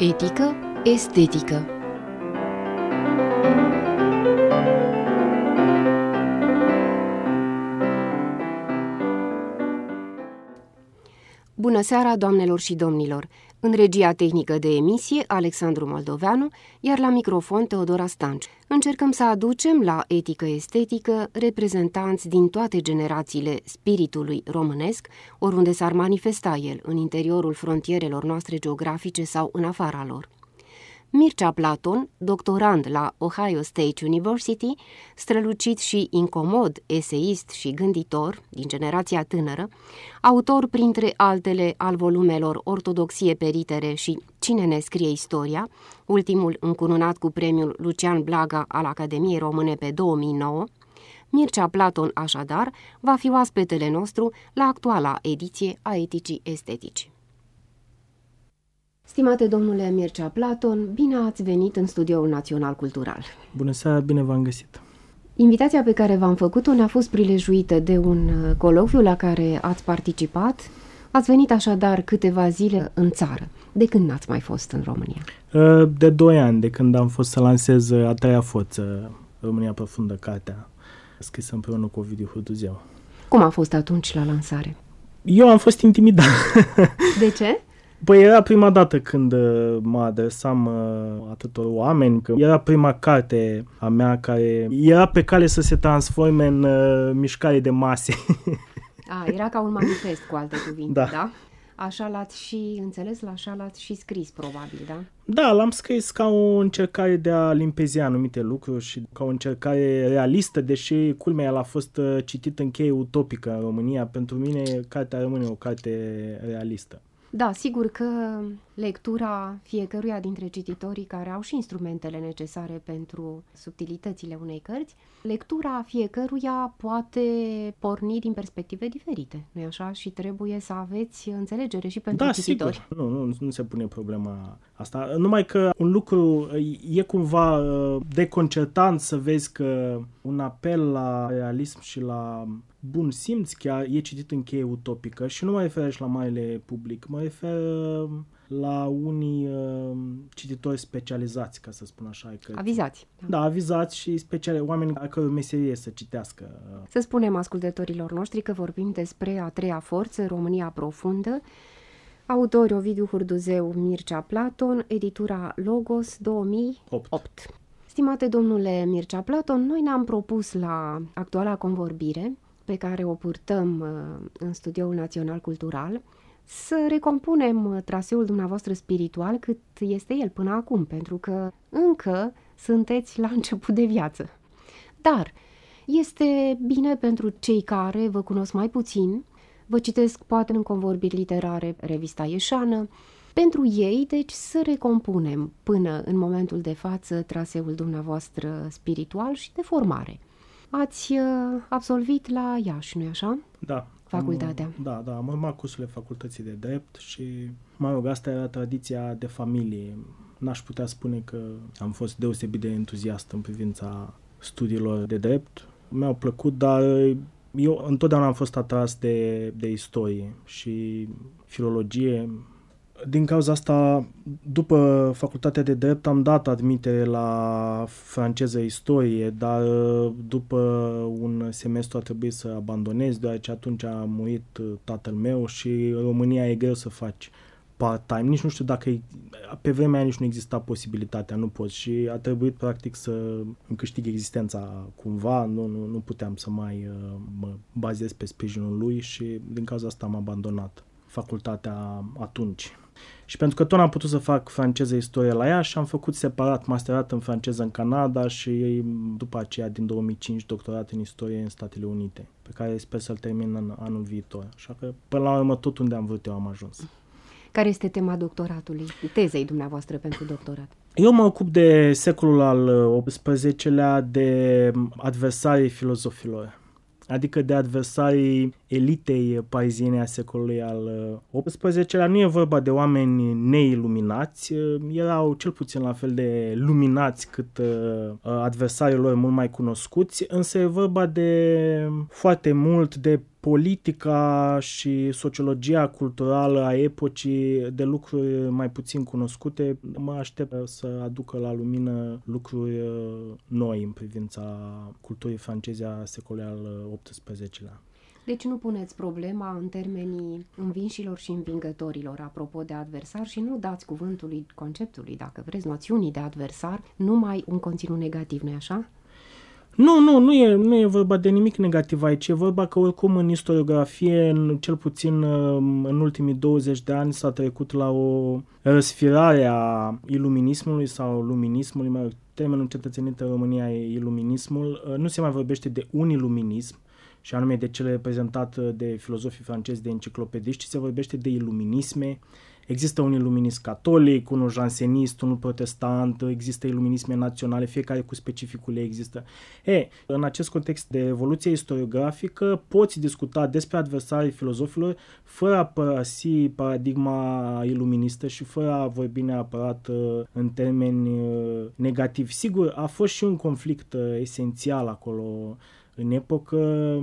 Etică, estetică. Bună seara, doamnelor și domnilor! În regia tehnică de emisie, Alexandru Moldoveanu, iar la microfon Teodora Stanci. Încercăm să aducem la etică estetică reprezentanți din toate generațiile spiritului românesc, oriunde s-ar manifesta el, în interiorul frontierelor noastre geografice sau în afara lor. Mircea Platon, doctorand la Ohio State University, strălucit și incomod eseist și gânditor din generația tânără, autor printre altele al volumelor Ortodoxie peritere și Cine ne scrie istoria, ultimul încununat cu premiul Lucian Blaga al Academiei Române pe 2009, Mircea Platon, așadar, va fi oaspetele nostru la actuala ediție a Eticii Estetici. Stimate domnule Mircea Platon, bine ați venit în Studioul Național Cultural. Bună seara, bine v-am găsit. Invitația pe care v-am făcut-o ne-a fost prilejuită de un uh, coloviu la care ați participat. Ați venit așadar câteva zile în țară. De când n-ați mai fost în România? Uh, de doi ani, de când am fost să lansez uh, a treia foță, România Profundă, cartea, scrisă împreună cu Ovidiu Hurduzeu. Cum a fost atunci la lansare? Eu am fost intimidat. De ce? Păi era prima dată când uh, mă adresam uh, atâtor oameni, că era prima carte a mea care era pe cale să se transforme în uh, mișcare de mase. a, era ca un manifest, cu alte cuvinte, da? da? Așa l-ați și înțeles, așa l-ați și scris, probabil, da? Da, l-am scris ca o încercare de a limpezi anumite lucruri și ca o încercare realistă, deși culmea el a fost citit în cheie utopică în România. Pentru mine, cartea rămâne o carte realistă. Da, sigur că lectura fiecăruia dintre cititorii care au și instrumentele necesare pentru subtilitățile unei cărți, lectura fiecăruia poate porni din perspective diferite, nu așa? Și trebuie să aveți înțelegere și pentru da, cititori. Sigur. Nu, nu, nu se pune problema asta. Numai că un lucru e cumva uh, deconcertant să vezi că un apel la realism și la bun simț chiar e citit în cheie utopică și nu mă refer și la marile public, mă refer uh, la unii uh, cititori specializați, ca să spun așa. Că, avizați. Da, da avizați și speciali, oameni a căror meserie să citească. Să spunem ascultătorilor noștri că vorbim despre a treia forță, România Profundă, autori Ovidiu Hurduzeu, Mircea Platon, editura Logos 2008. 8. Stimate domnule Mircea Platon, noi ne-am propus la actuala convorbire pe care o purtăm uh, în Studioul Național Cultural, să recompunem uh, traseul dumneavoastră spiritual cât este el până acum, pentru că încă sunteți la început de viață. Dar este bine pentru cei care vă cunosc mai puțin, vă citesc poate în convorbiri literare revista Ieșană, pentru ei, deci, să recompunem până în momentul de față traseul dumneavoastră spiritual și de formare. Ați uh, absolvit la Iași, nu-i așa? Da. Facultatea. Am, da, da, am urmat cursurile facultății de drept și, mă rog, asta era tradiția de familie. N-aș putea spune că am fost deosebit de entuziast în privința studiilor de drept. Mi-au plăcut, dar eu întotdeauna am fost atras de, de istorie și filologie din cauza asta, după facultatea de drept, am dat admitere la franceză istorie, dar după un semestru a trebuit să abandonez, deoarece atunci a murit tatăl meu și în România e greu să faci part-time. Nici nu știu dacă e, pe vremea nici nu exista posibilitatea, nu poți și a trebuit practic să îmi câștig existența cumva, nu, nu, nu puteam să mai uh, mă bazez pe sprijinul lui și din cauza asta am abandonat facultatea atunci. Și pentru că tot am putut să fac franceză istorie la ea și am făcut separat masterat în franceză în Canada și după aceea din 2005 doctorat în istorie în Statele Unite, pe care sper să-l termin în anul viitor. Așa că până la urmă tot unde am vrut eu am ajuns. Care este tema doctoratului, tezei dumneavoastră pentru doctorat? Eu mă ocup de secolul al XVIII-lea, de adversarii filozofilor adică de adversarii elitei pariziene a secolului al XVIII-lea. Nu e vorba de oameni neiluminați, erau cel puțin la fel de luminați cât adversarii lor mult mai cunoscuți, însă e vorba de foarte mult de politica și sociologia culturală a epocii de lucruri mai puțin cunoscute, mă aștept să aducă la lumină lucruri uh, noi în privința culturii franceze a secolului al XVIII-lea. Deci nu puneți problema în termenii învinșilor și învingătorilor, apropo de adversar, și nu dați cuvântului, conceptului, dacă vreți, noțiunii de adversar, numai un conținut negativ, nu-i așa? Nu, nu, nu e, nu e vorba de nimic negativ aici. E vorba că oricum în istoriografie, în, cel puțin um, în ultimii 20 de ani, s-a trecut la o răsfirare a iluminismului sau luminismului, mai termenul cetățenit în România e iluminismul. Uh, nu se mai vorbește de un iluminism, și anume de cele reprezentat de filozofii francezi, de enciclopediști, ci se vorbește de iluminisme, Există un iluminist catolic, unul jansenist, unul protestant, există iluminisme naționale, fiecare cu specificul ei există. E, în acest context de evoluție istoriografică poți discuta despre adversarii filozofilor fără a părăsi paradigma iluministă și fără a vorbi neapărat uh, în termeni uh, negativi. Sigur, a fost și un conflict uh, esențial acolo în epocă,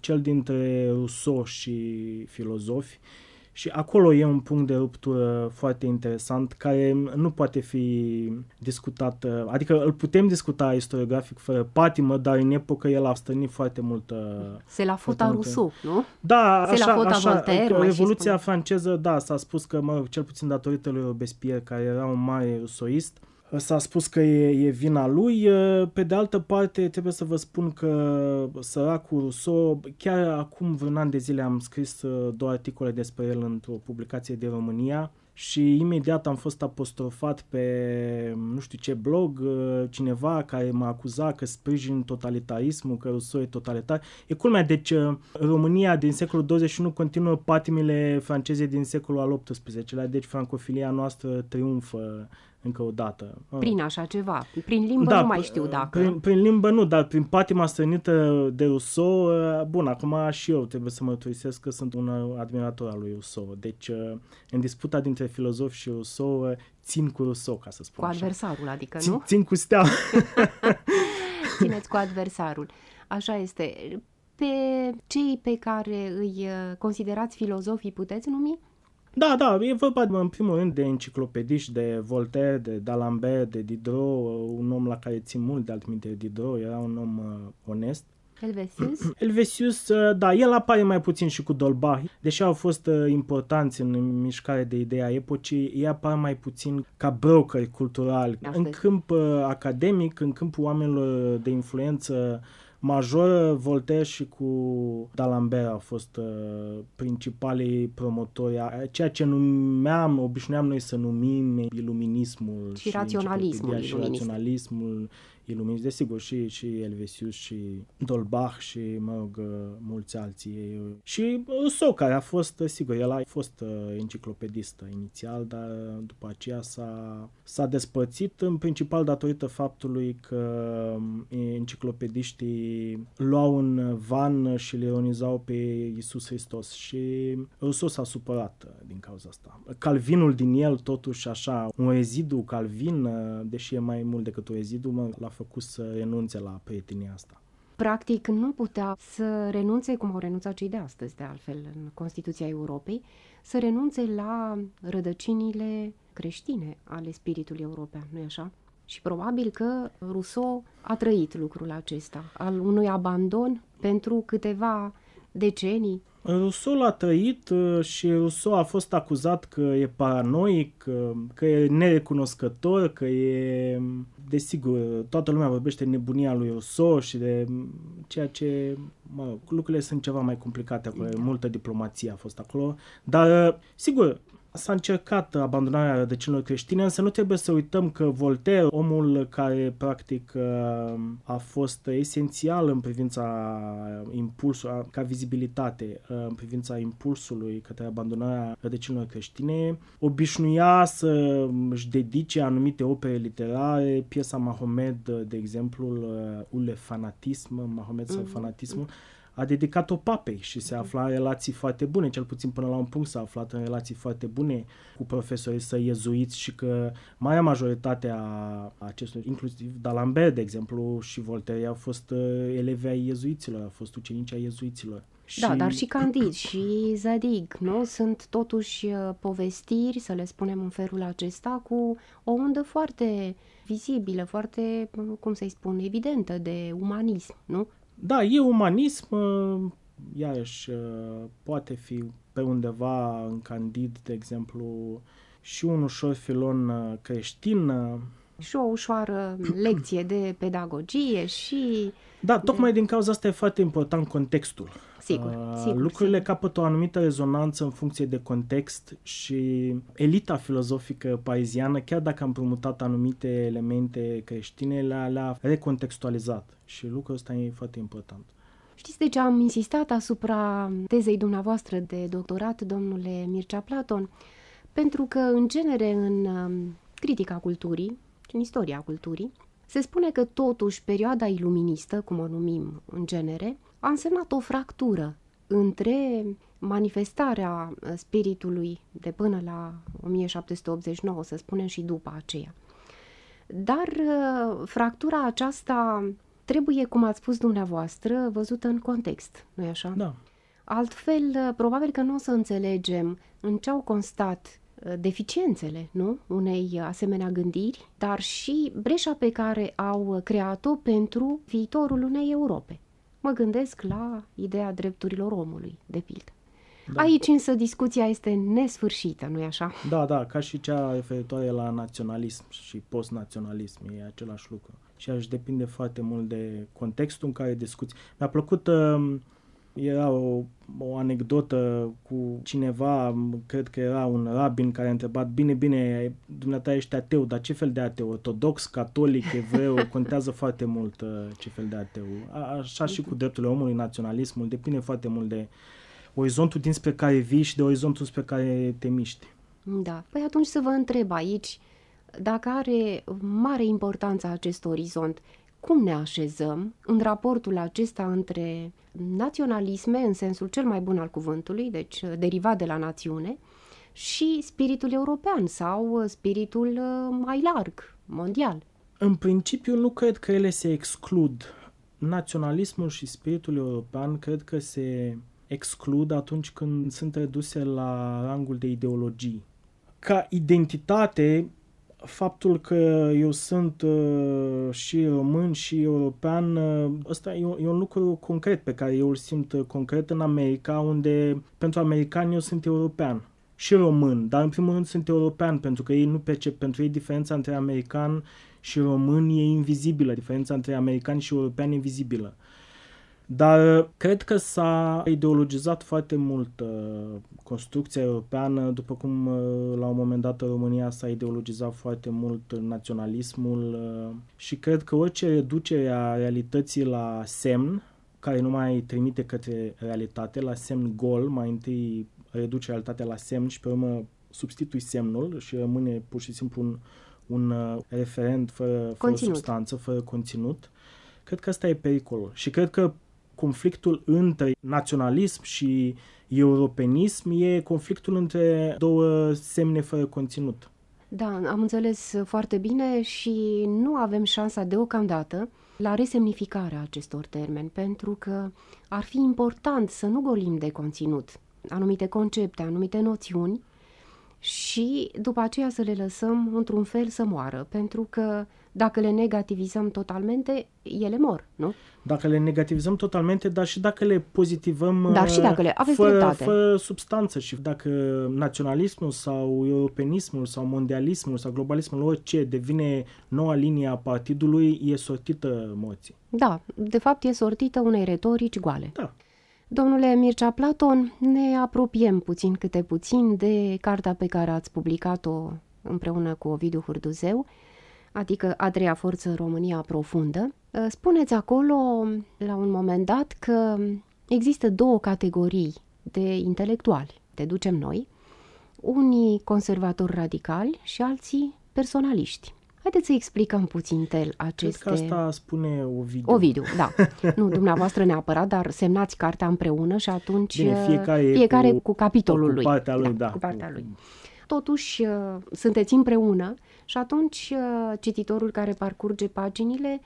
cel dintre Rousseau și filozofi, și acolo e un punct de ruptură foarte interesant care nu poate fi discutat, adică îl putem discuta istoriografic fără patimă, dar în epocă el a stănit foarte mult. Se la futa Rousseau, nu? Da, Se așa, la așa Voltaire, Revoluția franceză, da, s-a spus că, mă, cel puțin datorită lui Robespierre, care era un mare rusoist, S-a spus că e, e vina lui. Pe de altă parte, trebuie să vă spun că săracul Rousseau, chiar acum vreun an de zile am scris uh, două articole despre el într-o publicație de România și imediat am fost apostrofat pe nu știu ce blog, uh, cineva care m-a acuzat că sprijin totalitarismul, că Rousseau e totalitar. E culmea, deci uh, România din secolul 21 continuă patimile franceze din secolul al XVIII-lea, deci francofilia noastră triumfă încă o dată. Ah. Prin așa ceva. Prin limbă da, nu mai știu dacă. Prin, prin limbă nu, dar prin patima strănită de Rousseau, uh, bun, acum și eu trebuie să mărturisesc că sunt un admirator al lui Rousseau. Deci, uh, în disputa dintre filozofi și Rousseau, uh, țin cu Rousseau, ca să spun Cu așa. adversarul, adică, țin, nu? Țin cu steaua. Țineți cu adversarul. Așa este. Pe cei pe care îi considerați filozofii puteți numi? Da, da, e vorba în primul rând de enciclopediști, de Voltaire, de D'Alembert, de Diderot, un om la care țin mult de altminte Diderot, era un om uh, onest. Helvesius? Helvesius, uh, da, el apare mai puțin și cu Dolbach, deși au fost uh, importanți în mișcare de ideea epocii, ei apar mai puțin ca broker culturali. Astăzi. În câmp uh, academic, în câmpul oamenilor de influență majoră, Voltaire și cu D'Alembert au fost uh, principalii promotori, ceea ce numeam, obișnuiam noi să numim iluminismul și, și raționalismul, și raționalismul iluminist, desigur, și, și Elvesius și Dolbach și, mă rog, mulți alții. Și Rousseau, care a fost, sigur, el a fost uh, enciclopedist inițial, dar după aceea s-a, s-a despărțit, în principal datorită faptului că um, enciclopediștii luau în van și le ironizau pe Isus Hristos și Rousseau s-a supărat uh, din cauza asta. Calvinul din el, totuși, așa, un rezidu Calvin, uh, deși e mai mult decât un rezidu, mă, l-a făcut să renunțe la prietenia asta. Practic, nu putea să renunțe, cum au renunțat cei de astăzi, de altfel, în Constituția Europei, să renunțe la rădăcinile creștine ale spiritului european, nu-i așa? Și probabil că Rousseau a trăit lucrul acesta, al unui abandon pentru câteva decenii. Rousseau l-a trăit uh, și Rousseau a fost acuzat că e paranoic, că e nerecunoscător, că e desigur, toată lumea vorbește de nebunia lui Rousseau și de ceea ce, mă, lucrurile sunt ceva mai complicate acolo, da. multă diplomație a fost acolo, dar, sigur, s-a încercat abandonarea rădăcinilor creștine, însă nu trebuie să uităm că Voltaire, omul care practic a fost esențial în privința impulsului, ca vizibilitate, în privința impulsului către abandonarea rădăcinilor creștine, obișnuia să își dedice anumite opere literare, piesa Mahomed, de exemplu, Ule Fanatism, Mahomed sau mm-hmm. Fanatismul, a dedicat-o papei și se afla în relații foarte bune, cel puțin până la un punct s-a aflat în relații foarte bune cu profesorii săi iezuiți și că marea majoritate a acestor, inclusiv D'Alembert, de exemplu, și Voltaire au fost uh, elevi ai iezuiților, au fost ucenici ai iezuiților. Și... Da, dar și Candid și Zadig, nu? Sunt totuși uh, povestiri, să le spunem în felul acesta, cu o undă foarte vizibilă, foarte, cum să-i spun, evidentă de umanism, nu? Da, e umanism, uh, iarăși uh, poate fi pe undeva în Candid, de exemplu, și un ușor filon creștin. Și o ușoară lecție de pedagogie și... Da, tocmai de... din cauza asta e foarte important contextul. Sigur, uh, sigur. Lucrurile sigur. capătă o anumită rezonanță în funcție de context și elita filozofică pariziană, chiar dacă am promutat anumite elemente creștine, le-a, le-a recontextualizat și lucrul ăsta e foarte important. Știți de ce am insistat asupra tezei dumneavoastră de doctorat, domnule Mircea Platon? Pentru că, în genere, în um, critica culturii, în istoria culturii, se spune că totuși perioada iluministă, cum o numim în genere, a însemnat o fractură între manifestarea spiritului de până la 1789, să spunem, și după aceea. Dar uh, fractura aceasta trebuie, cum ați spus dumneavoastră, văzută în context, nu-i așa? Da. Altfel, uh, probabil că nu o să înțelegem în ce au constat uh, deficiențele nu? unei asemenea gândiri, dar și breșa pe care au creat-o pentru viitorul unei Europe. Mă gândesc la ideea drepturilor omului, de pildă. Da. Aici însă discuția este nesfârșită, nu-i așa? Da, da, ca și cea referitoare la naționalism și post-naționalism, e același lucru. Și aș depinde foarte mult de contextul în care discuți. Mi-a plăcut uh, era o, o anecdotă cu cineva, cred că era un rabin care a întrebat, bine, bine, dumneata ești ateu, dar ce fel de ateu? Ortodox, catolic, evreu, contează foarte mult uh, ce fel de ateu. A, așa și cu drepturile omului, naționalismul, depinde foarte mult de orizontul dinspre care vii și de orizontul spre care te miști. Da, păi atunci să vă întreb aici, dacă are mare importanță acest orizont, cum ne așezăm în raportul acesta între naționalisme, în sensul cel mai bun al cuvântului, deci uh, derivat de la națiune, și spiritul european sau uh, spiritul uh, mai larg, mondial. În principiu nu cred că ele se exclud. Naționalismul și spiritul european cred că se exclud atunci când sunt reduse la rangul de ideologii. Ca identitate, faptul că eu sunt uh, și român și european, uh, ăsta e, un, e un lucru concret pe care eu îl simt uh, concret în America, unde pentru americani eu sunt european și român, dar în primul rând sunt european pentru că ei nu percep, pentru ei diferența între american și român e invizibilă, diferența între american și european e invizibilă. Dar uh, cred că s-a ideologizat foarte mult uh, construcția europeană, după cum uh, la un moment dat în România s-a ideologizat foarte mult naționalismul uh, și cred că orice reducere a realității la semn, care nu mai trimite către realitate, la semn gol, mai întâi reduce realitatea la semn și pe urmă substitui semnul și rămâne pur și simplu un, un uh, referent fără, fără substanță, fără conținut, cred că asta e pericolul. Și cred că conflictul între naționalism și europenism e conflictul între două semne fără conținut. Da, am înțeles foarte bine și nu avem șansa deocamdată la resemnificarea acestor termeni, pentru că ar fi important să nu golim de conținut anumite concepte, anumite noțiuni și după aceea să le lăsăm într-un fel să moară, pentru că dacă le negativizăm totalmente, ele mor, nu? Dacă le negativizăm totalmente, dar și dacă le pozitivăm dar și dacă le aveți fără, fără substanță și dacă naționalismul sau europenismul sau mondialismul sau globalismul, orice devine noua linie a partidului, e sortită moții. Da, de fapt e sortită unei retorici goale. Da. Domnule Mircea Platon, ne apropiem puțin câte puțin de cartea pe care ați publicat-o împreună cu Ovidiu Hurduzeu, adică a treia forță România profundă. Spuneți acolo, la un moment dat, că există două categorii de intelectuali, te ducem noi, unii conservatori radicali și alții personaliști. Haideți să explicăm puțin tel aceste... Cred că asta spune Ovidiu. Ovidiu, da. nu, dumneavoastră neapărat, dar semnați cartea împreună și atunci Bine, fiecare, fiecare cu, cu capitolul cu lui. partea lui, da. Cu partea lui. Totuși, uh, sunteți împreună și atunci uh, cititorul care parcurge paginile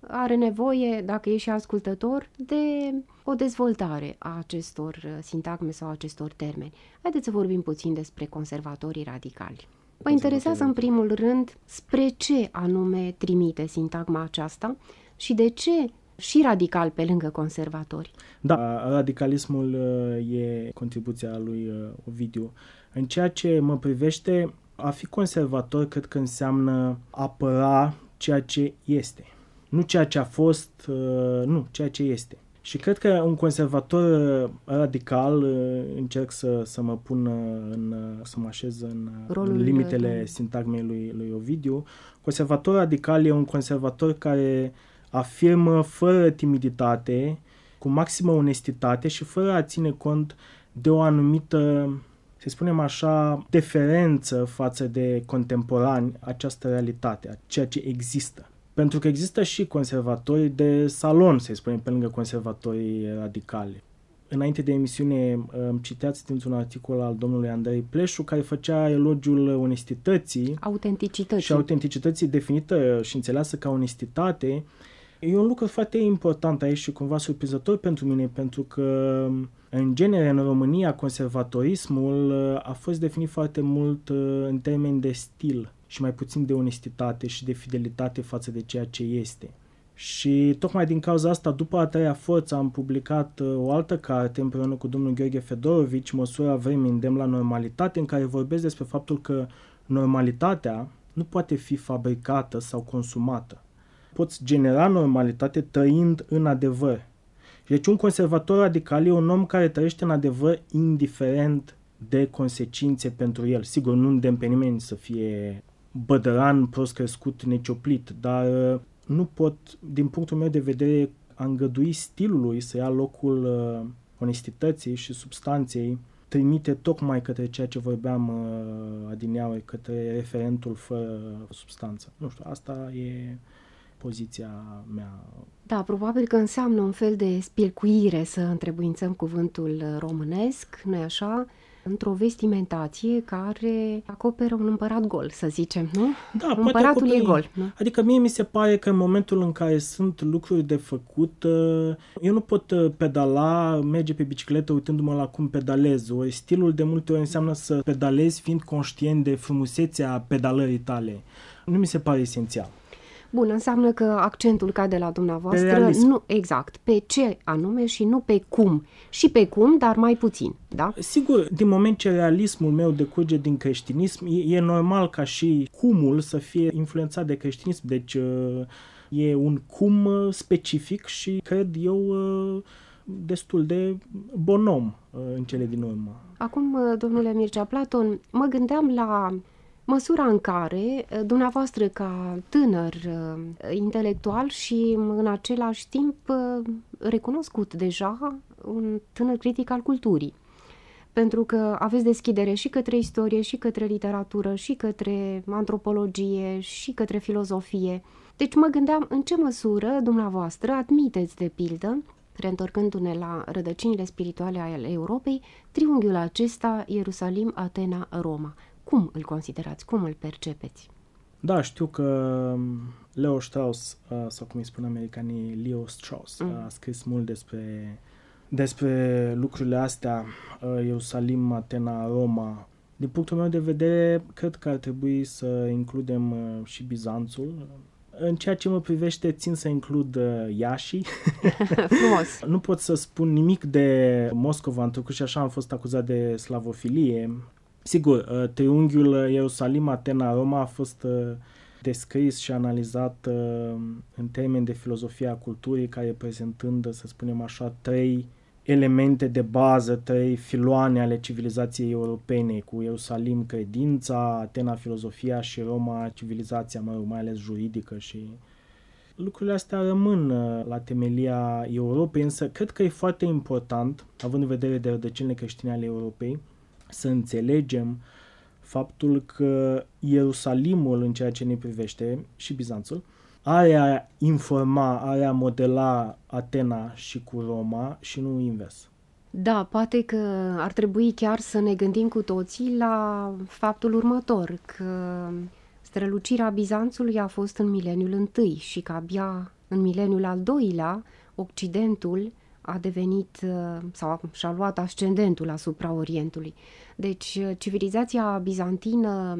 are nevoie, dacă e și ascultător, de o dezvoltare a acestor uh, sintagme sau acestor termeni. Haideți să vorbim puțin despre conservatorii radicali. Mă interesează în primul rând spre ce anume trimite sintagma aceasta și de ce și radical pe lângă conservatori. Da, radicalismul e contribuția lui Ovidiu. În ceea ce mă privește, a fi conservator cred că înseamnă apăra ceea ce este. Nu ceea ce a fost, uh, nu, ceea ce este. Și cred că un conservator uh, radical, uh, încerc să, să mă pun în, să mă așez în Rolul limitele de... sintagmei lui, lui Ovidiu, conservator radical e un conservator care afirmă fără timiditate, cu maximă onestitate și fără a ține cont de o anumită să spunem așa, deferență față de contemporani această realitate, a ceea ce există. Pentru că există și conservatori de salon, să spunem, pe lângă conservatorii radicali. Înainte de emisiune îmi citeați dintr-un articol al domnului Andrei Pleșu care făcea elogiul onestității autenticității. și autenticității definită și înțeleasă ca onestitate. E un lucru foarte important aici și cumva surprinzător pentru mine, pentru că în genere, în România, conservatorismul uh, a fost definit foarte mult uh, în termeni de stil și mai puțin de onestitate și de fidelitate față de ceea ce este. Și tocmai din cauza asta, după a treia forță, am publicat uh, o altă carte împreună cu domnul Gheorghe Fedorovici, Măsura vremii îndemn la normalitate, în care vorbesc despre faptul că normalitatea nu poate fi fabricată sau consumată. Poți genera normalitate trăind în adevăr, deci un conservator radical e un om care trăiește în adevăr indiferent de consecințe pentru el. Sigur, nu îndemn pe nimeni să fie bădăran, prost crescut, necioplit, dar uh, nu pot, din punctul meu de vedere, a îngădui stilului să ia locul uh, onestității și substanței trimite tocmai către ceea ce vorbeam uh, adineauri, către referentul fără substanță. Nu știu, asta e poziția mea. Da, probabil că înseamnă un fel de spilcuire să întrebuințăm cuvântul românesc, nu așa? într-o vestimentație care acoperă un împărat gol, să zicem, nu? Da, Împăratul e gol. Nu? Adică mie mi se pare că în momentul în care sunt lucruri de făcut, uh, eu nu pot uh, pedala, merge pe bicicletă uitându-mă la cum pedalez. Ori stilul de multe ori înseamnă să pedalezi fiind conștient de frumusețea pedalării tale. Nu mi se pare esențial. Bun, înseamnă că accentul cade la dumneavoastră, nu exact, pe ce anume și nu pe cum. Și pe cum, dar mai puțin, da? Sigur, din moment ce realismul meu decurge din creștinism, e, e normal ca și cumul să fie influențat de creștinism, deci uh, e un cum uh, specific și cred eu uh, destul de bonom în cele din urmă. Acum, domnule Mircea Platon, mă gândeam la măsura în care eh, dumneavoastră ca tânăr eh, intelectual și în același timp eh, recunoscut deja un tânăr critic al culturii, pentru că aveți deschidere și către istorie, și către literatură, și către antropologie, și către filozofie. Deci mă gândeam în ce măsură dumneavoastră admiteți, de pildă, reîntorcându-ne la rădăcinile spirituale ale Europei, triunghiul acesta Ierusalim-Atena-Roma. Cum îl considerați? Cum îl percepeți? Da, știu că um, Leo Strauss, uh, sau cum îi spun americanii, Leo Strauss, mm. a scris mult despre, despre lucrurile astea, uh, Ierusalim, Atena, Roma. Din punctul meu de vedere, cred că ar trebui să includem uh, și Bizanțul. În ceea ce mă privește, țin să includ Iași. Frumos! nu pot să spun nimic de Moscova, întrucât și așa am fost acuzat de slavofilie. Sigur, uh, triunghiul Ierusalim, Atena, Roma a fost uh, descris și analizat uh, în termeni de filozofia a culturii, care prezentând, să spunem așa, trei elemente de bază, trei filoane ale civilizației europene, cu Ierusalim credința, Atena filozofia și Roma civilizația, mă rog, mai ales juridică și lucrurile astea rămân la temelia Europei, însă cred că e foarte important, având în vedere de rădăcinile creștine ale Europei, să înțelegem faptul că Ierusalimul, în ceea ce ne privește, și Bizanțul, are a informa, are a modela Atena și cu Roma și nu invers. Da, poate că ar trebui chiar să ne gândim cu toții la faptul următor, că strălucirea Bizanțului a fost în mileniul întâi și că abia în mileniul al doilea Occidentul a devenit sau și-a luat ascendentul asupra Orientului. Deci civilizația bizantină,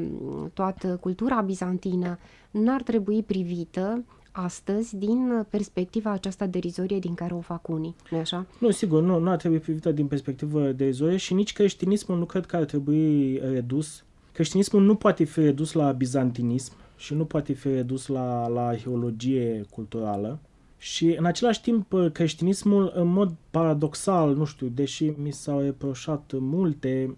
toată cultura bizantină n-ar trebui privită astăzi din perspectiva aceasta derizorie din care o fac unii, nu așa? Nu, sigur, nu, nu ar trebui privită din perspectivă derizorie și nici creștinismul nu cred că ar trebui redus. Creștinismul nu poate fi redus la bizantinism și nu poate fi redus la, la arheologie culturală. Și în același timp creștinismul în mod paradoxal, nu știu, deși mi s-au reproșat multe,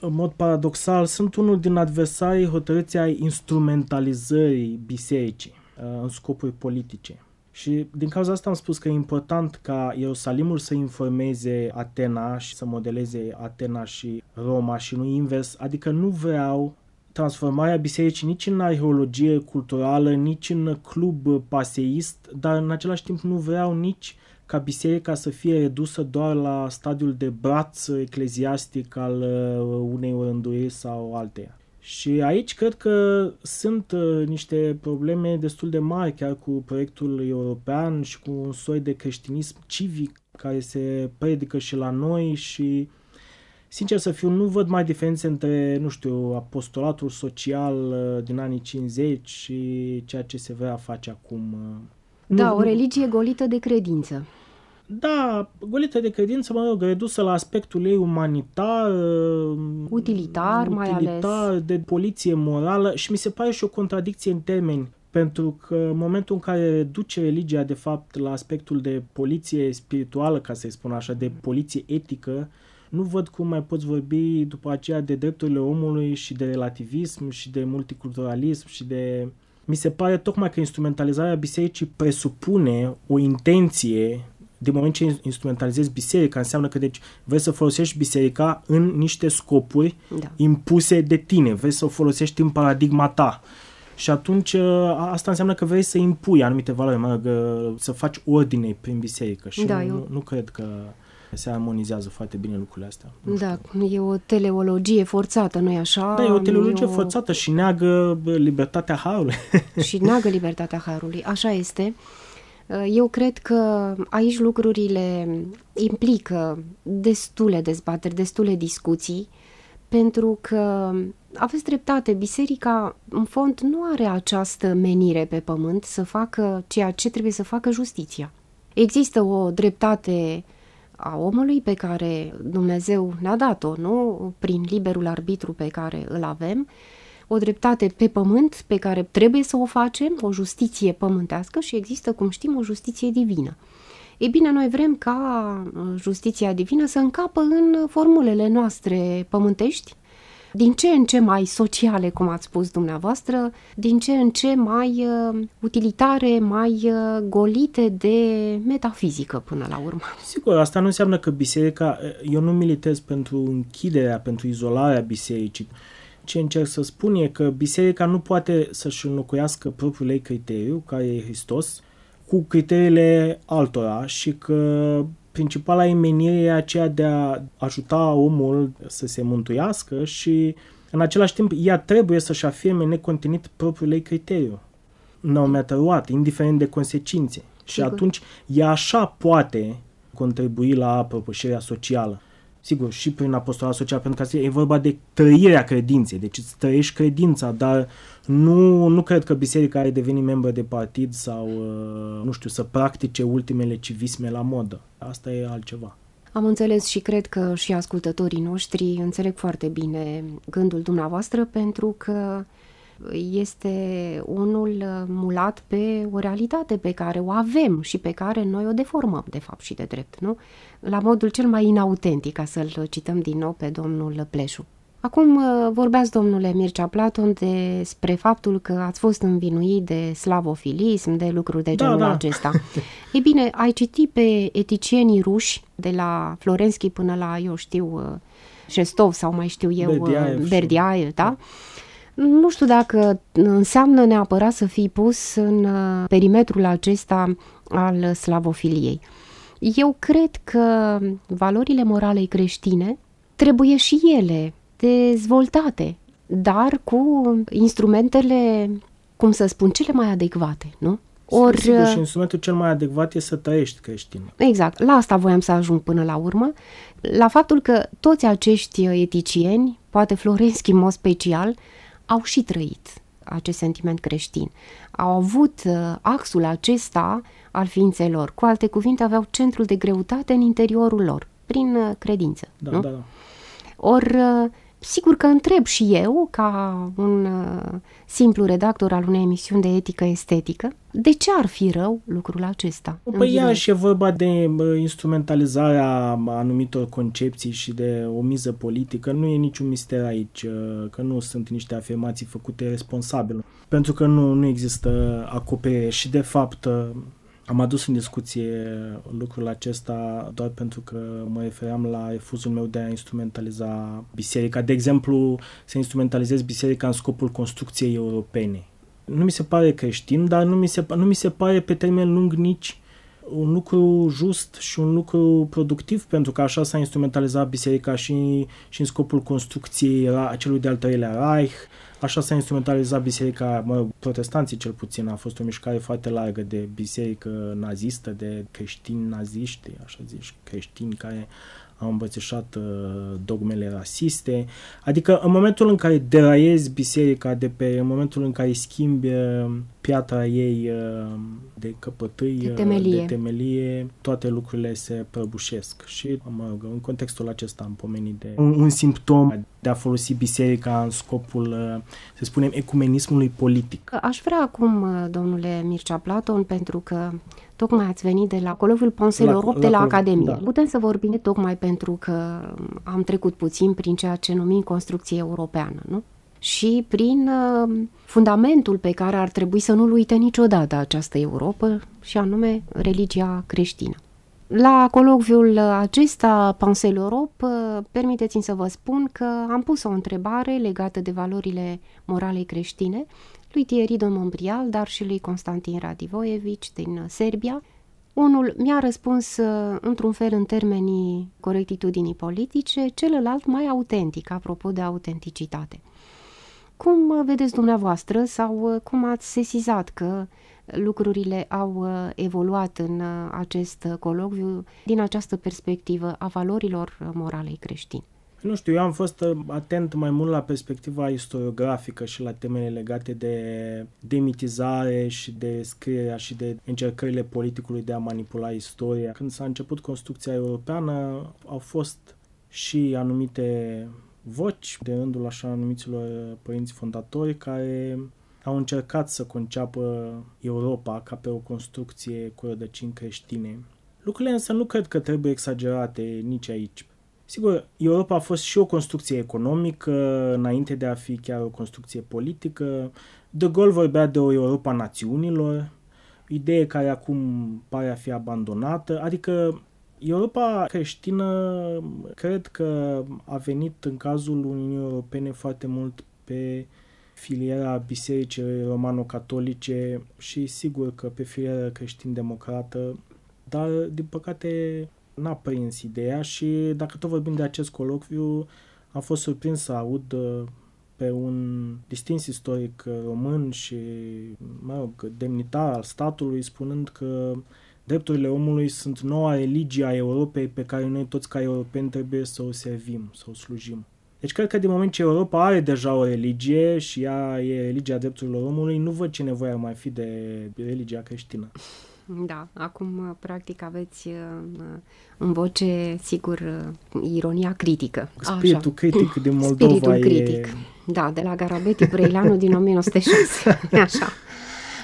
în mod paradoxal sunt unul din adversarii hotărâții ai instrumentalizării bisericii. Uh, în scopuri politice. Și din cauza asta am spus că e important ca Ierusalimul să informeze Atena și să modeleze Atena și Roma și nu invers, adică nu vreau transformarea bisericii nici în arheologie culturală, nici în club paseist, dar în același timp nu vreau nici ca biserica să fie redusă doar la stadiul de braț ecleziastic al uh, unei rânduiri sau alteia. Și aici cred că sunt uh, niște probleme destul de mari chiar cu proiectul european și cu un soi de creștinism civic care se predică și la noi și sincer să fiu, nu văd mai diferențe între, nu știu, apostolatul social uh, din anii 50 și ceea ce se vrea face acum. Da, nu, o religie golită de credință. Da, golită de credință, mă rog, redusă la aspectul ei umanitar, utilitar, utilitar mai ales. de poliție morală și mi se pare și o contradicție în termeni pentru că în momentul în care reduce religia de fapt la aspectul de poliție spirituală, ca să-i spun așa, de poliție etică, nu văd cum mai poți vorbi după aceea de drepturile omului și de relativism și de multiculturalism și de... Mi se pare tocmai că instrumentalizarea bisericii presupune o intenție din moment ce instrumentalizezi biserica, înseamnă că deci vrei să folosești biserica în niște scopuri da. impuse de tine, vrei să o folosești în paradigma ta. Și atunci asta înseamnă că vrei să impui anumite valori, mă, să faci ordine prin biserică și da, nu, eu... nu cred că se armonizează foarte bine lucrurile astea. Nu da, știu. e o teleologie forțată, nu-i așa? Da, e o teleologie e o... forțată și neagă libertatea Harului. și neagă libertatea Harului, așa este. Eu cred că aici lucrurile implică destule dezbateri, destule discuții, pentru că aveți dreptate, biserica în fond nu are această menire pe pământ să facă ceea ce trebuie să facă justiția. Există o dreptate a omului pe care Dumnezeu ne-a dat-o, nu? Prin liberul arbitru pe care îl avem o dreptate pe pământ pe care trebuie să o facem, o justiție pământească și există, cum știm, o justiție divină. Ei bine, noi vrem ca uh, justiția divină să încapă în formulele noastre pământești, din ce în ce mai sociale, cum ați spus dumneavoastră, din ce în ce mai uh, utilitare, mai uh, golite de metafizică până la urmă. Sigur, asta nu înseamnă că biserica, uh, eu nu militez pentru închiderea, pentru izolarea bisericii, ce încerc să spun e că biserica nu poate să-și înlocuiască propriul ei criteriu, care e Hristos, cu criteriile altora și că principala emenire e aceea de a ajuta omul să se mântuiască și în același timp ea trebuie să-și afirme necontenit propriul ei criteriu. No matter what, indiferent de consecințe. Sigur. Și atunci ea așa poate contribui la propășirea socială sigur, și prin apostolat social, pentru că e vorba de trăirea credinței, deci îți trăiești credința, dar nu, nu cred că biserica are deveni membru de partid sau, uh, nu știu, să practice ultimele civisme la modă. Asta e altceva. Am înțeles și cred că și ascultătorii noștri înțeleg foarte bine gândul dumneavoastră pentru că este unul uh, mulat pe o realitate pe care o avem și pe care noi o deformăm, de fapt, și de drept, nu? La modul cel mai inautentic, ca să-l cităm din nou pe domnul Pleșu. Acum uh, vorbeați, domnule Mircea Platon, despre faptul că ați fost învinuit de slavofilism, de lucruri de da, genul da, da. acesta. Ei bine, ai citit pe eticienii ruși, de la Florenski până la, eu știu, uh, Șestov sau mai știu eu, Berdiaev, Berdiaev da? Nu știu dacă înseamnă neapărat să fii pus în perimetrul acesta al slavofiliei. Eu cred că valorile morale creștine trebuie și ele dezvoltate, dar cu instrumentele, cum să spun, cele mai adecvate, nu? Ori, Sigur, și instrumentul cel mai adecvat e să trăiești creștin. Exact, la asta voiam să ajung până la urmă, la faptul că toți acești eticieni, poate Florenski în mod special, au și trăit acest sentiment creștin. Au avut uh, axul acesta al ființelor. Cu alte cuvinte, aveau centrul de greutate în interiorul lor, prin uh, credință. Da, nu? da, da. Or, uh, sigur că întreb și eu, ca un uh, simplu redactor al unei emisiuni de etică estetică, de ce ar fi rău lucrul acesta? Păi ea și e vorba de instrumentalizarea anumitor concepții și de o miză politică. Nu e niciun mister aici, că nu sunt niște afirmații făcute responsabil. Pentru că nu, nu există acoperire și de fapt am adus în discuție lucrul acesta doar pentru că mă refeream la refuzul meu de a instrumentaliza biserica. De exemplu, să instrumentalizez biserica în scopul construcției europene. Nu mi se pare creștin, dar nu mi se, nu mi se pare pe termen lung nici un lucru just și un lucru productiv, pentru că așa s-a instrumentalizat biserica și, și în scopul construcției celui de-al treilea Reich, Așa s-a instrumentalizat biserica, mă, protestanții cel puțin, a fost o mișcare foarte largă de biserică nazistă, de creștini naziști, așa zici, creștini care au îmbățișat uh, dogmele rasiste. Adică în momentul în care deraiezi biserica de pe, în momentul în care schimbi uh, piatra ei uh, de căpătâi, de temelie. de temelie, toate lucrurile se prăbușesc. Și, mă rog, în contextul acesta am pomenit de un, un simptom de a folosi biserica în scopul, să spunem, ecumenismului politic. Aș vrea acum, domnule Mircea Platon, pentru că Tocmai ați venit de la Coloviul Ponselor 8 de la, la Academie. Da. Putem să vorbim tocmai pentru că am trecut puțin prin ceea ce numim construcție europeană, nu? Și prin uh, fundamentul pe care ar trebui să nu-l uite niciodată această Europa, și anume religia creștină. La colocviul acesta, Pensée l'Europe, permiteți-mi să vă spun că am pus o întrebare legată de valorile morale creștine lui Thierry de Montbrial, dar și lui Constantin Radivojevici din Serbia. Unul mi-a răspuns uh, într-un fel în termenii corectitudinii politice, celălalt mai autentic, apropo de autenticitate. Cum vedeți dumneavoastră sau uh, cum ați sesizat că lucrurile au uh, evoluat în acest colocviu din această perspectivă a valorilor moralei creștine? Nu știu, eu am fost uh, atent mai mult la perspectiva istoriografică și la temele legate de demitizare și de scrierea și de încercările politicului de a manipula istoria. Când s-a început construcția europeană, au fost și anumite voci de rândul așa numiților părinți fondatori care au încercat să conceapă Europa ca pe o construcție cu rădăcini creștine. Lucrurile însă nu cred că trebuie exagerate nici aici. Sigur, Europa a fost și o construcție economică înainte de a fi chiar o construcție politică. De Gaulle vorbea de o Europa națiunilor, idee care acum pare a fi abandonată, adică Europa creștină cred că a venit în cazul Uniunii Europene foarte mult pe filiera bisericii romano-catolice și sigur că pe filiera creștin-democrată, dar din păcate n-a prins ideea și dacă tot vorbim de acest colocviu, am fost surprins să aud uh, pe un distins istoric uh, român și, mă rog, demnitar al statului, spunând că drepturile omului sunt noua religie a Europei pe care noi toți ca europeni trebuie să o servim, să o slujim. Deci cred că din moment ce Europa are deja o religie și ea e religia drepturilor omului, nu văd ce nevoie ar mai fi de religia creștină. Da, acum practic aveți uh, în voce, sigur, uh, ironia critică. Spiritul Așa. critic din Moldova Spiritul e... critic, da, de la Garabeti Brăileanu din 1906. Așa.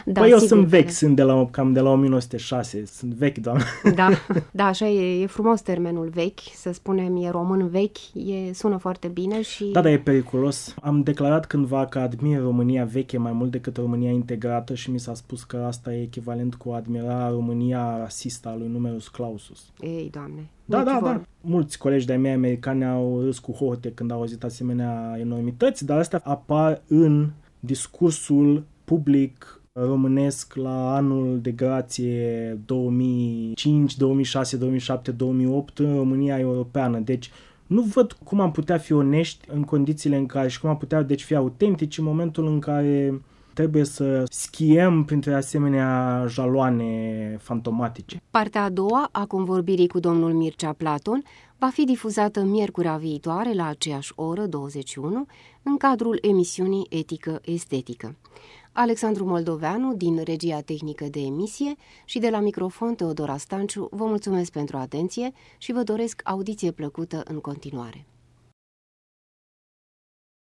Da, păi eu sunt vechi, sunt de la, cam de la 1906, sunt vechi, doamne. Da, da așa e, e frumos termenul vechi, să spunem, e român vechi, e, sună foarte bine și... Da, dar e periculos. Am declarat cândva că admir România veche mai mult decât România integrată și mi s-a spus că asta e echivalent cu a admira România rasistă a lui Numerus Clausus. Ei, doamne. Da, da, da. Mulți colegi de-ai mei americani au râs cu hote când au auzit asemenea enormități, dar astea apar în discursul public românesc la anul de grație 2005, 2006, 2007, 2008 în România europeană. Deci nu văd cum am putea fi onești în condițiile în care și cum am putea deci fi autentici în momentul în care trebuie să schiem printre asemenea jaloane fantomatice. Partea a doua a convorbirii cu domnul Mircea Platon va fi difuzată miercurea viitoare la aceeași oră 21 în cadrul emisiunii Etică Estetică. Alexandru Moldoveanu din Regia Tehnică de Emisie și de la microfon Teodora Stanciu vă mulțumesc pentru atenție și vă doresc audiție plăcută în continuare.